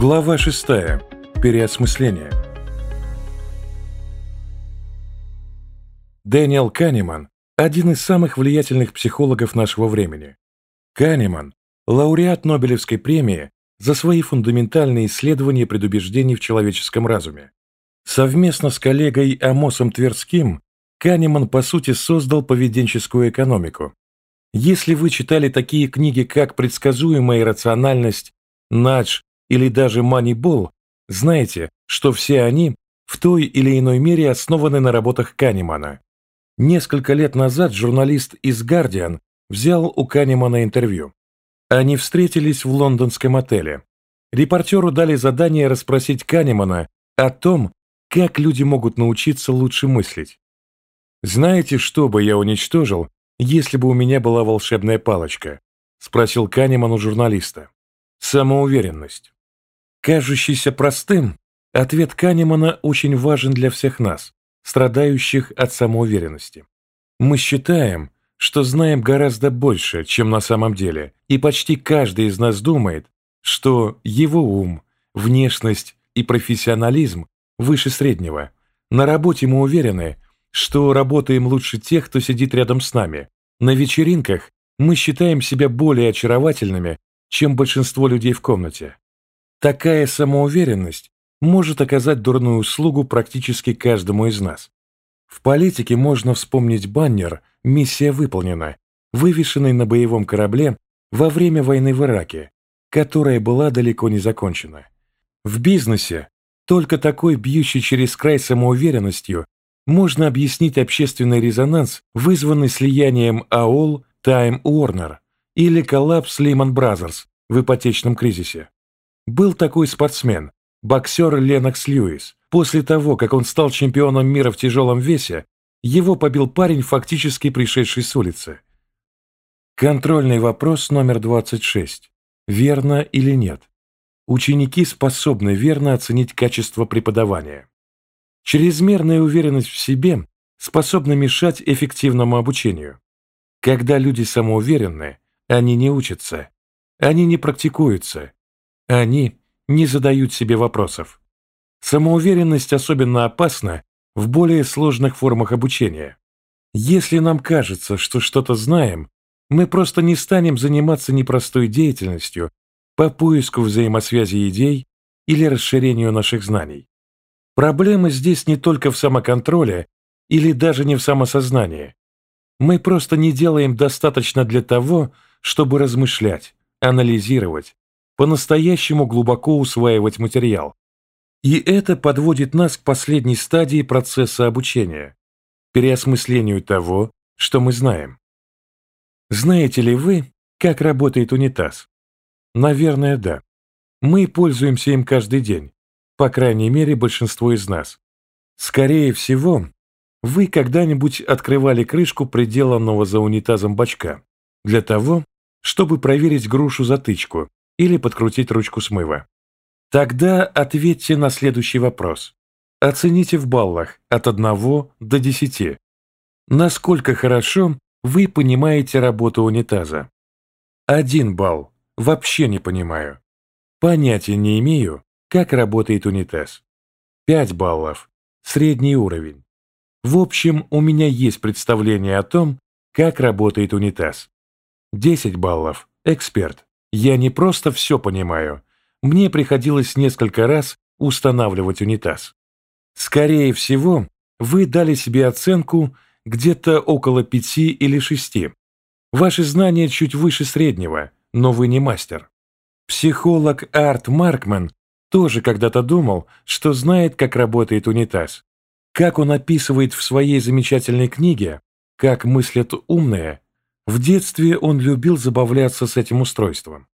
Глава 6. Переосмысление. Дэниел Канеман – один из самых влиятельных психологов нашего времени. Канеман – лауреат Нобелевской премии за свои фундаментальные исследования предубеждений в человеческом разуме. Совместно с коллегой Амосом Тверским Канеман, по сути, создал поведенческую экономику. Если вы читали такие книги, как «Предсказуемая рациональность», «Надж» или даже Moneyball, знаете, что все они в той или иной мере основаны на работах Канемана. Несколько лет назад журналист из Guardian взял у Канемана интервью. Они встретились в лондонском отеле. Репортеру дали задание расспросить Канемана о том, как люди могут научиться лучше мыслить. «Знаете, что бы я уничтожил, если бы у меня была волшебная палочка?» – спросил Канеман у журналиста. «Самоуверенность. Кажущийся простым, ответ Канемана очень важен для всех нас, страдающих от самоуверенности. Мы считаем, что знаем гораздо больше, чем на самом деле, и почти каждый из нас думает, что его ум, внешность и профессионализм выше среднего. На работе мы уверены, что работаем лучше тех, кто сидит рядом с нами. На вечеринках мы считаем себя более очаровательными, чем большинство людей в комнате. Такая самоуверенность может оказать дурную услугу практически каждому из нас. В политике можно вспомнить баннер «Миссия выполнена», вывешенный на боевом корабле во время войны в Ираке, которая была далеко не закончена. В бизнесе только такой бьющий через край самоуверенностью можно объяснить общественный резонанс, вызванный слиянием AOL, Time Warner или коллапс Lehman Brothers в ипотечном кризисе. Был такой спортсмен, боксер Ленокс Льюис. После того, как он стал чемпионом мира в тяжелом весе, его побил парень, фактически пришедший с улицы. Контрольный вопрос номер 26. Верно или нет? Ученики способны верно оценить качество преподавания. Чрезмерная уверенность в себе способна мешать эффективному обучению. Когда люди самоуверенны, они не учатся, они не практикуются, они не задают себе вопросов. Самоуверенность особенно опасна в более сложных формах обучения. Если нам кажется, что что-то знаем, мы просто не станем заниматься непростой деятельностью по поиску взаимосвязи идей или расширению наших знаний. Проблема здесь не только в самоконтроле или даже не в самосознании. Мы просто не делаем достаточно для того, чтобы размышлять, анализировать, по-настоящему глубоко усваивать материал. И это подводит нас к последней стадии процесса обучения – переосмыслению того, что мы знаем. Знаете ли вы, как работает унитаз? Наверное, да. Мы пользуемся им каждый день, по крайней мере, большинство из нас. Скорее всего, вы когда-нибудь открывали крышку приделанного за унитазом бачка для того, чтобы проверить грушу-затычку или подкрутить ручку смыва. Тогда ответьте на следующий вопрос. Оцените в баллах от 1 до 10. Насколько хорошо вы понимаете работу унитаза? Один балл. Вообще не понимаю. Понятия не имею, как работает унитаз. 5 баллов. Средний уровень. В общем, у меня есть представление о том, как работает унитаз. 10 баллов. Эксперт. Я не просто все понимаю. Мне приходилось несколько раз устанавливать унитаз. Скорее всего, вы дали себе оценку где-то около пяти или шести. Ваши знания чуть выше среднего, но вы не мастер. Психолог Арт Маркман тоже когда-то думал, что знает, как работает унитаз. Как он описывает в своей замечательной книге «Как мыслят умные», в детстве он любил забавляться с этим устройством.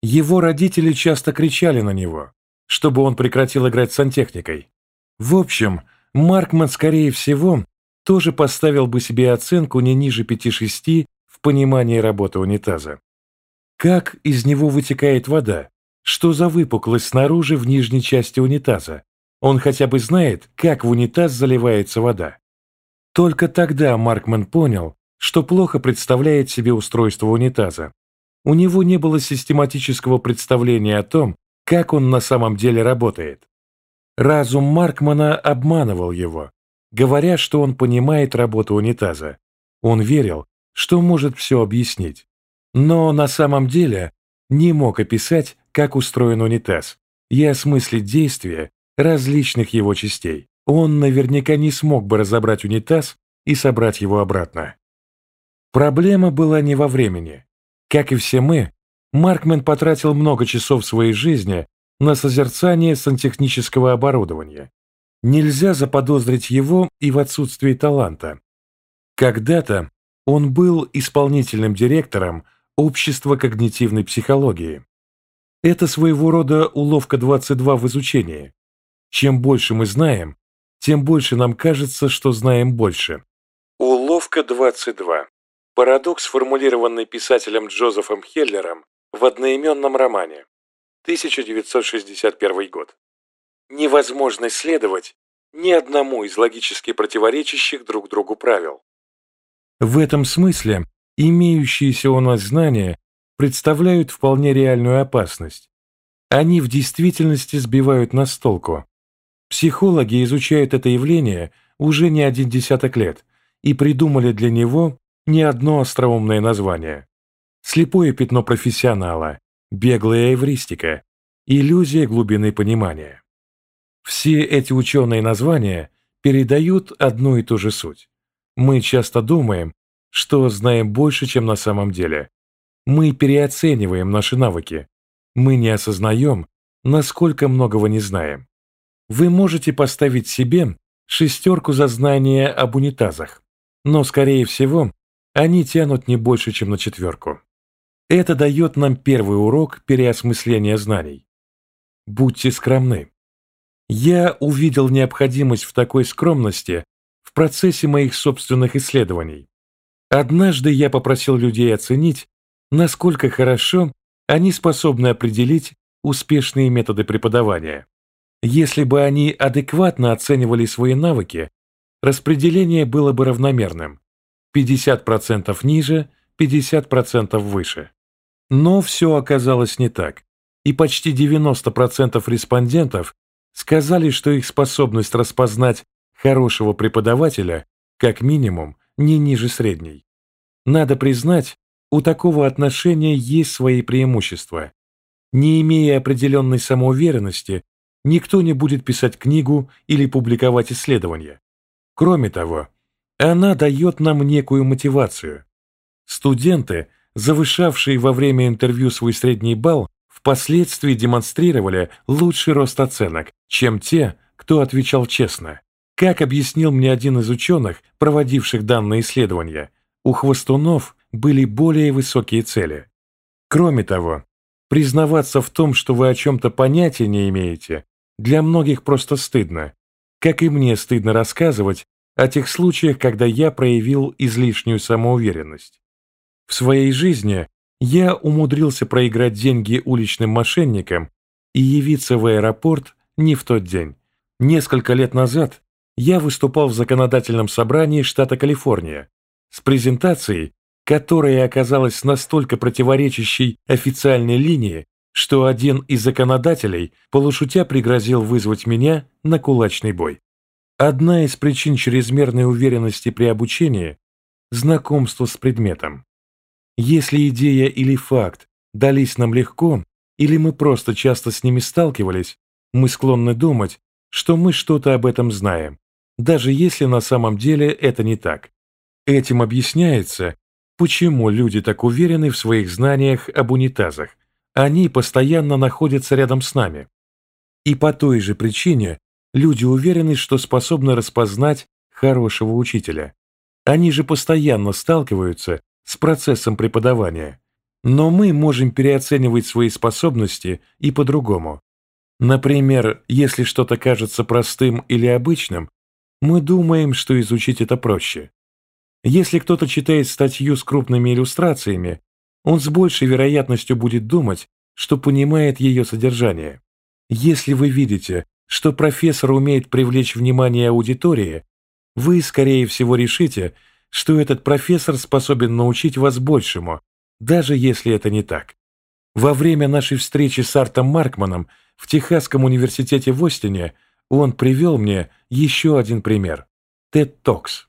Его родители часто кричали на него, чтобы он прекратил играть сантехникой. В общем, Маркман, скорее всего, тоже поставил бы себе оценку не ниже 5-6 в понимании работы унитаза. Как из него вытекает вода? Что за выпуклость снаружи в нижней части унитаза? Он хотя бы знает, как в унитаз заливается вода. Только тогда Маркман понял, что плохо представляет себе устройство унитаза. У него не было систематического представления о том, как он на самом деле работает. Разум Маркмана обманывал его, говоря, что он понимает работу унитаза. Он верил, что может все объяснить. Но на самом деле не мог описать, как устроен унитаз, и осмыслить действия различных его частей. Он наверняка не смог бы разобрать унитаз и собрать его обратно. Проблема была не во времени. Как и все мы, Маркмен потратил много часов своей жизни на созерцание сантехнического оборудования. Нельзя заподозрить его и в отсутствии таланта. Когда-то он был исполнительным директором Общества когнитивной психологии. Это своего рода уловка 22 в изучении. Чем больше мы знаем, тем больше нам кажется, что знаем больше. Уловка 22. Парадокс, сформулированный писателем Джозефом Хеллером в одноименном романе. 1961 год. Невозможно следовать ни одному из логически противоречащих друг другу правил. В этом смысле имеющиеся у нас знания представляют вполне реальную опасность. Они в действительности сбивают нас с толку. Психологи изучают это явление уже не один десяток лет и придумали для него не одно остроумное название. Слепое пятно профессионала, беглая эвристика, иллюзия глубины понимания. Все эти ученые названия передают одну и ту же суть. Мы часто думаем, что знаем больше, чем на самом деле. Мы переоцениваем наши навыки. Мы не осознаем, насколько многого не знаем. Вы можете поставить себе шестерку за знание об унитазах, но, скорее всего, они тянут не больше, чем на четверку. Это дает нам первый урок переосмысления знаний. Будьте скромны. Я увидел необходимость в такой скромности в процессе моих собственных исследований. Однажды я попросил людей оценить, насколько хорошо они способны определить успешные методы преподавания. Если бы они адекватно оценивали свои навыки, распределение было бы равномерным. 50% ниже, 50% выше. Но все оказалось не так, и почти 90% респондентов сказали, что их способность распознать хорошего преподавателя как минимум не ниже средней. Надо признать, у такого отношения есть свои преимущества. Не имея определенной самоуверенности, никто не будет писать книгу или публиковать исследования. Кроме того, она дает нам некую мотивацию. Студенты, завышавшие во время интервью свой средний балл, впоследствии демонстрировали лучший рост оценок, чем те, кто отвечал честно. Как объяснил мне один из ученых, проводивших данное исследование, у хвостунов были более высокие цели. Кроме того, признаваться в том, что вы о чем-то понятия не имеете, для многих просто стыдно, как и мне стыдно рассказывать о тех случаях, когда я проявил излишнюю самоуверенность. В своей жизни я умудрился проиграть деньги уличным мошенникам и явиться в аэропорт не в тот день. Несколько лет назад я выступал в законодательном собрании штата Калифорния с презентацией, которая оказалась настолько противоречащей официальной линии, что один из законодателей полушутя пригрозил вызвать меня на кулачный бой. Одна из причин чрезмерной уверенности при обучении – знакомство с предметом. Если идея или факт дались нам легко, или мы просто часто с ними сталкивались, мы склонны думать, что мы что-то об этом знаем, даже если на самом деле это не так. Этим объясняется, почему люди так уверены в своих знаниях об унитазах. Они постоянно находятся рядом с нами. И по той же причине люди уверены, что способны распознать хорошего учителя. Они же постоянно сталкиваются с процессом преподавания. Но мы можем переоценивать свои способности и по-другому. Например, если что-то кажется простым или обычным, мы думаем, что изучить это проще. Если кто-то читает статью с крупными иллюстрациями, он с большей вероятностью будет думать, что понимает ее содержание. Если вы видите, что профессор умеет привлечь внимание аудитории, вы, скорее всего, решите, что этот профессор способен научить вас большему, даже если это не так. Во время нашей встречи с Артом Маркманом в Техасском университете в Остине он привел мне еще один пример – TED Talks.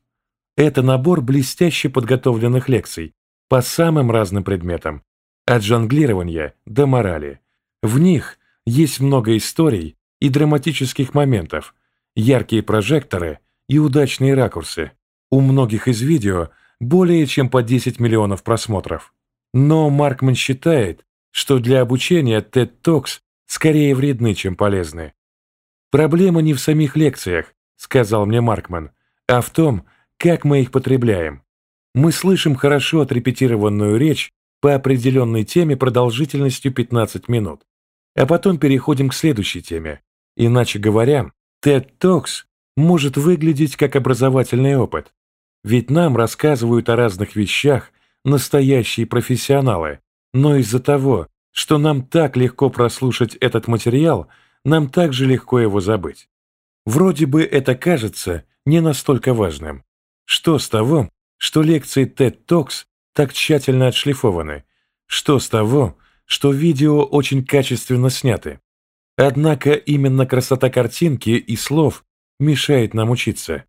Это набор блестяще подготовленных лекций по самым разным предметам, от жонглирования до морали. В них есть много историй и драматических моментов, яркие прожекторы и удачные ракурсы. У многих из видео более чем по 10 миллионов просмотров. Но Маркман считает, что для обучения TED Talks скорее вредны, чем полезны. «Проблема не в самих лекциях», — сказал мне Маркман, «а в том, как мы их потребляем. Мы слышим хорошо отрепетированную речь по определенной теме продолжительностью 15 минут, а потом переходим к следующей теме. Иначе говоря, TED Talks может выглядеть как образовательный опыт, ведь нам рассказывают о разных вещах настоящие профессионалы, но из-за того, что нам так легко прослушать этот материал, нам также легко его забыть. Вроде бы это кажется не настолько важным. Что с того, что лекции TED Talks так тщательно отшлифованы? Что с того, что видео очень качественно сняты? Однако именно красота картинки и слов мешает нам учиться.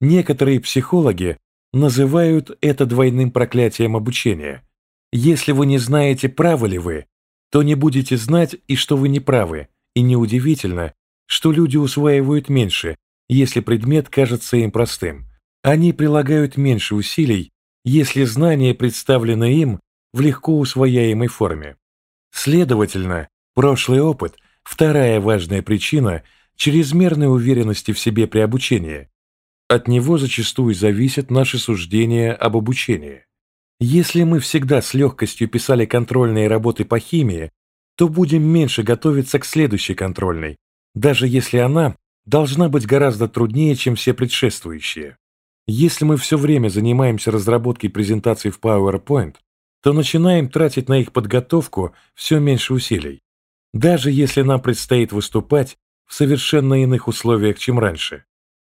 Некоторые психологи называют это двойным проклятием обучения. Если вы не знаете, правы ли вы, то не будете знать и что вы не правы, и неудивительно, что люди усваивают меньше, если предмет кажется им простым. Они прилагают меньше усилий, если знания представлены им в легко усвояемой форме. Следовательно, прошлый опыт – вторая важная причина чрезмерной уверенности в себе при обучении. От него зачастую зависят наши суждения об обучении. Если мы всегда с легкостью писали контрольные работы по химии, то будем меньше готовиться к следующей контрольной, даже если она должна быть гораздо труднее, чем все предшествующие. Если мы все время занимаемся разработкой презентаций в PowerPoint, то начинаем тратить на их подготовку все меньше усилий, даже если нам предстоит выступать в совершенно иных условиях, чем раньше.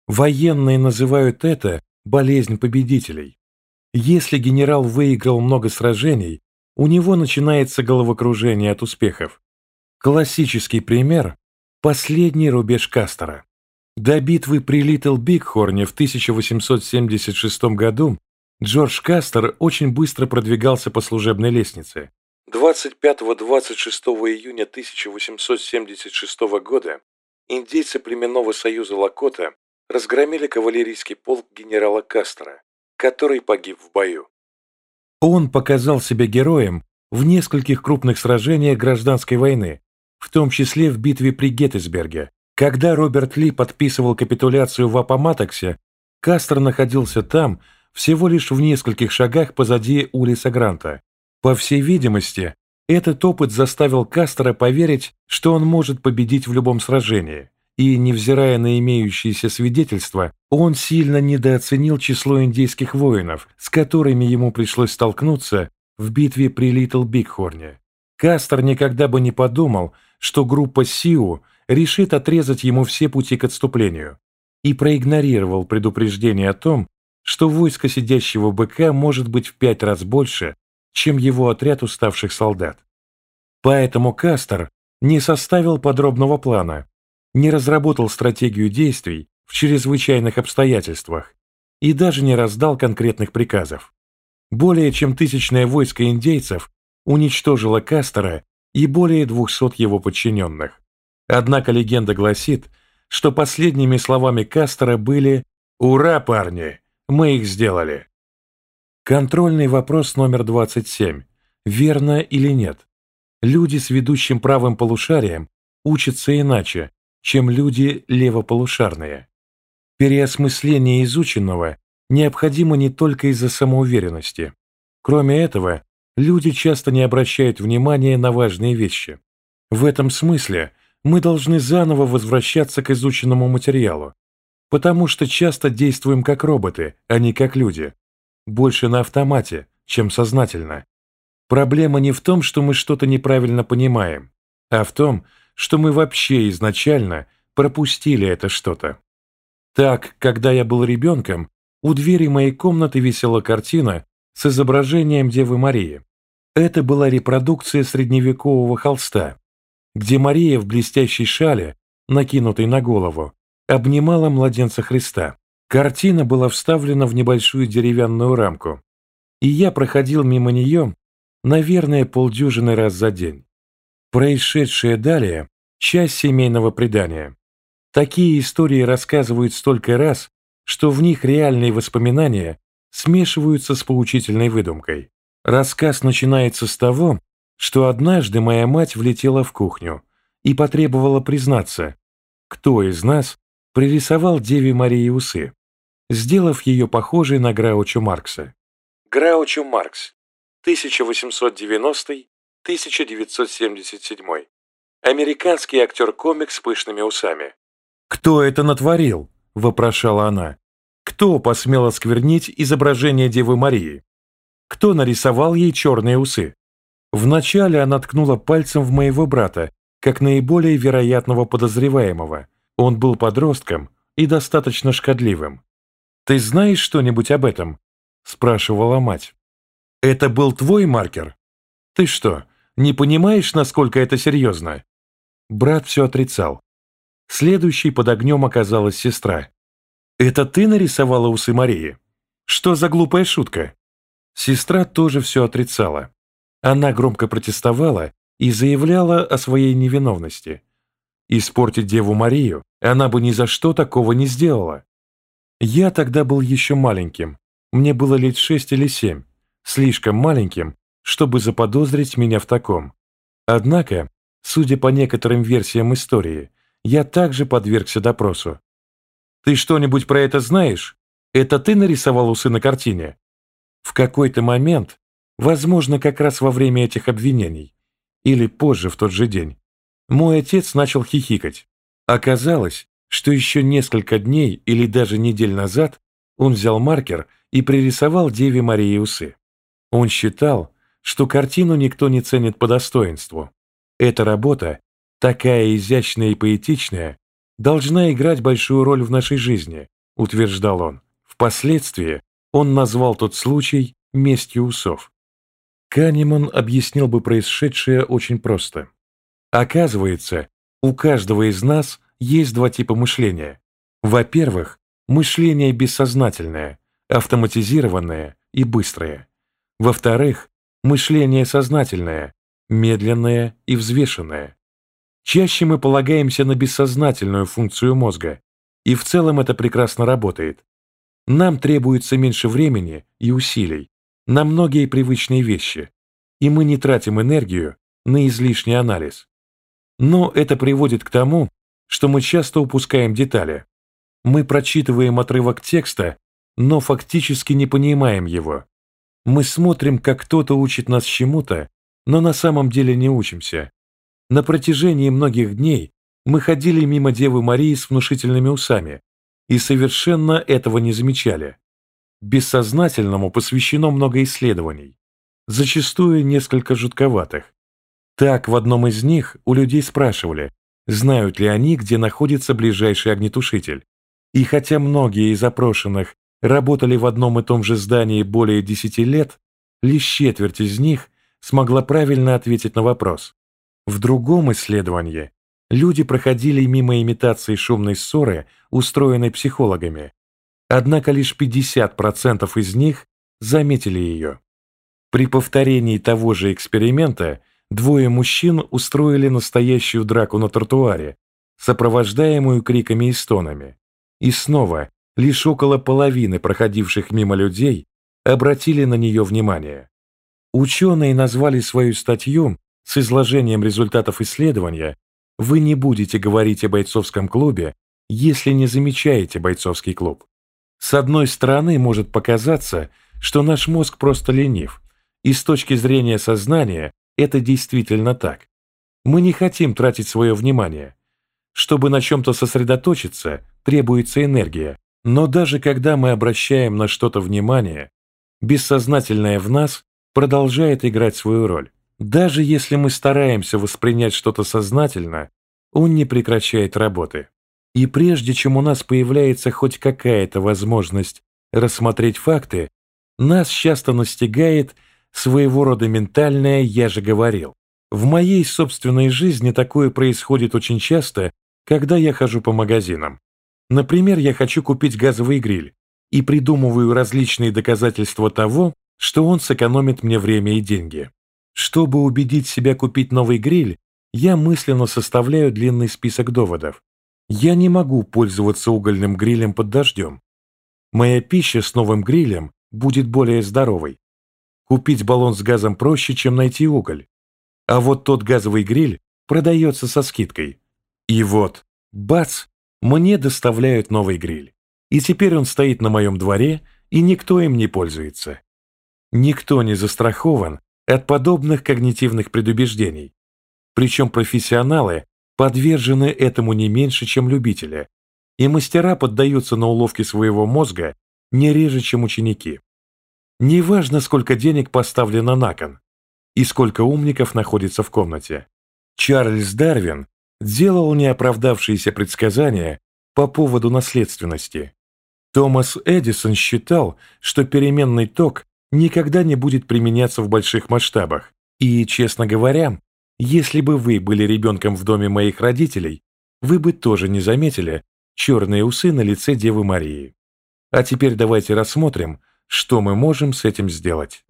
Военные называют это болезнь победителей. Если генерал выиграл много сражений, у него начинается головокружение от успехов. Классический пример – последний рубеж Кастера. До битвы при Литл Бигхорне в 1876 году Джордж Кастер очень быстро продвигался по служебной лестнице. 25-26 июня 1876 года индейцы племенного союза Лакота разгромили кавалерийский полк генерала Кастера, который погиб в бою. Он показал себя героем в нескольких крупных сражениях гражданской войны, в том числе в битве при Геттисберге. Когда Роберт Ли подписывал капитуляцию в Апоматоксе, Кастер находился там, всего лишь в нескольких шагах позади Улиса Гранта. По всей видимости, этот опыт заставил Кастера поверить, что он может победить в любом сражении и, невзирая на имеющиеся свидетельства, он сильно недооценил число индейских воинов, с которыми ему пришлось столкнуться в битве при Литл Бигхорне. Кастер никогда бы не подумал, что группа Сиу решит отрезать ему все пути к отступлению, и проигнорировал предупреждение о том, что войско сидящего быка может быть в пять раз больше, чем его отряд уставших солдат. Поэтому Кастер не составил подробного плана, не разработал стратегию действий в чрезвычайных обстоятельствах и даже не раздал конкретных приказов. Более чем тысячное войско индейцев уничтожило Кастера и более двухсот его подчиненных. Однако легенда гласит, что последними словами Кастера были «Ура, парни! Мы их сделали!» Контрольный вопрос номер 27. Верно или нет? Люди с ведущим правым полушарием учатся иначе, чем люди левополушарные. Переосмысление изученного необходимо не только из-за самоуверенности. Кроме этого, люди часто не обращают внимания на важные вещи. В этом смысле мы должны заново возвращаться к изученному материалу, потому что часто действуем как роботы, а не как люди. Больше на автомате, чем сознательно. Проблема не в том, что мы что-то неправильно понимаем, а в том, что мы вообще изначально пропустили это что-то. Так, когда я был ребенком, у двери моей комнаты висела картина с изображением Девы Марии. Это была репродукция средневекового холста, где Мария в блестящей шале, накинутой на голову, обнимала младенца Христа. Картина была вставлена в небольшую деревянную рамку, и я проходил мимо нее, наверное, полдюжины раз за день. Происшедшее далее – часть семейного предания. Такие истории рассказывают столько раз, что в них реальные воспоминания смешиваются с поучительной выдумкой. Рассказ начинается с того, что однажды моя мать влетела в кухню и потребовала признаться, кто из нас пририсовал Деве Марии усы, сделав ее похожей на Граучо Маркса. Граучо Маркс, 1890-1977. Американский актер-комик с пышными усами. «Кто это натворил?» – вопрошала она. «Кто посмел осквернить изображение Девы Марии? Кто нарисовал ей черные усы?» Вначале она ткнула пальцем в моего брата, как наиболее вероятного подозреваемого. Он был подростком и достаточно шкодливым. «Ты знаешь что-нибудь об этом?» – спрашивала мать. «Это был твой маркер? Ты что, не понимаешь, насколько это серьезно?» Брат все отрицал. Следующей под огнем оказалась сестра. «Это ты нарисовала усы Марии? Что за глупая шутка?» Сестра тоже все отрицала. Она громко протестовала и заявляла о своей невиновности. Испортить Деву Марию она бы ни за что такого не сделала. Я тогда был еще маленьким, мне было лет шесть или семь, слишком маленьким, чтобы заподозрить меня в таком. Однако, судя по некоторым версиям истории, я также подвергся допросу. «Ты что-нибудь про это знаешь? Это ты нарисовал усы на картине?» В какой-то момент, возможно, как раз во время этих обвинений, или позже в тот же день, мой отец начал хихикать. Оказалось, что еще несколько дней или даже недель назад он взял маркер и пририсовал Деве Марии усы. Он считал, что картину никто не ценит по достоинству. Эта работа такая изящная и поэтичная, должна играть большую роль в нашей жизни, утверждал он. Впоследствии он назвал тот случай местью усов. Канеман объяснил бы происшедшее очень просто. Оказывается, у каждого из нас есть два типа мышления. Во-первых, мышление бессознательное, автоматизированное и быстрое. Во-вторых, мышление сознательное, медленное и взвешенное. Чаще мы полагаемся на бессознательную функцию мозга, и в целом это прекрасно работает. Нам требуется меньше времени и усилий на многие привычные вещи, и мы не тратим энергию на излишний анализ. Но это приводит к тому, что мы часто упускаем детали. Мы прочитываем отрывок текста, но фактически не понимаем его. Мы смотрим, как кто-то учит нас чему-то, но на самом деле не учимся. На протяжении многих дней мы ходили мимо Девы Марии с внушительными усами и совершенно этого не замечали. Бессознательному посвящено много исследований, зачастую несколько жутковатых. Так, в одном из них у людей спрашивали, знают ли они, где находится ближайший огнетушитель. И хотя многие из опрошенных работали в одном и том же здании более 10 лет, лишь четверть из них смогла правильно ответить на вопрос. В другом исследовании люди проходили мимо имитации шумной ссоры, устроенной психологами, однако лишь 50% из них заметили ее. При повторении того же эксперимента двое мужчин устроили настоящую драку на тротуаре, сопровождаемую криками и стонами. И снова лишь около половины проходивших мимо людей обратили на нее внимание. Ученые назвали свою статью с изложением результатов исследования вы не будете говорить о бойцовском клубе, если не замечаете бойцовский клуб. С одной стороны, может показаться, что наш мозг просто ленив, и с точки зрения сознания это действительно так. Мы не хотим тратить свое внимание. Чтобы на чем-то сосредоточиться, требуется энергия, но даже когда мы обращаем на что-то внимание, бессознательное в нас продолжает играть свою роль. Даже если мы стараемся воспринять что-то сознательно, он не прекращает работы. И прежде чем у нас появляется хоть какая-то возможность рассмотреть факты, нас часто настигает своего рода ментальное «я же говорил». В моей собственной жизни такое происходит очень часто, когда я хожу по магазинам. Например, я хочу купить газовый гриль и придумываю различные доказательства того, что он сэкономит мне время и деньги. Чтобы убедить себя купить новый гриль, я мысленно составляю длинный список доводов. Я не могу пользоваться угольным грилем под дождем. Моя пища с новым грилем будет более здоровой. Купить баллон с газом проще, чем найти уголь. А вот тот газовый гриль продается со скидкой. И вот, бац, мне доставляют новый гриль. И теперь он стоит на моем дворе, и никто им не пользуется. Никто не застрахован от подобных когнитивных предубеждений. Причем профессионалы подвержены этому не меньше, чем любители, и мастера поддаются на уловки своего мозга не реже, чем ученики. Неважно, сколько денег поставлено на кон и сколько умников находится в комнате. Чарльз Дарвин делал неоправдавшиеся предсказания по поводу наследственности. Томас Эдисон считал, что переменный ток никогда не будет применяться в больших масштабах, и, честно говоря, если бы вы были ребенком в доме моих родителей, вы бы тоже не заметили черные усы на лице Девы Марии. А теперь давайте рассмотрим, что мы можем с этим сделать.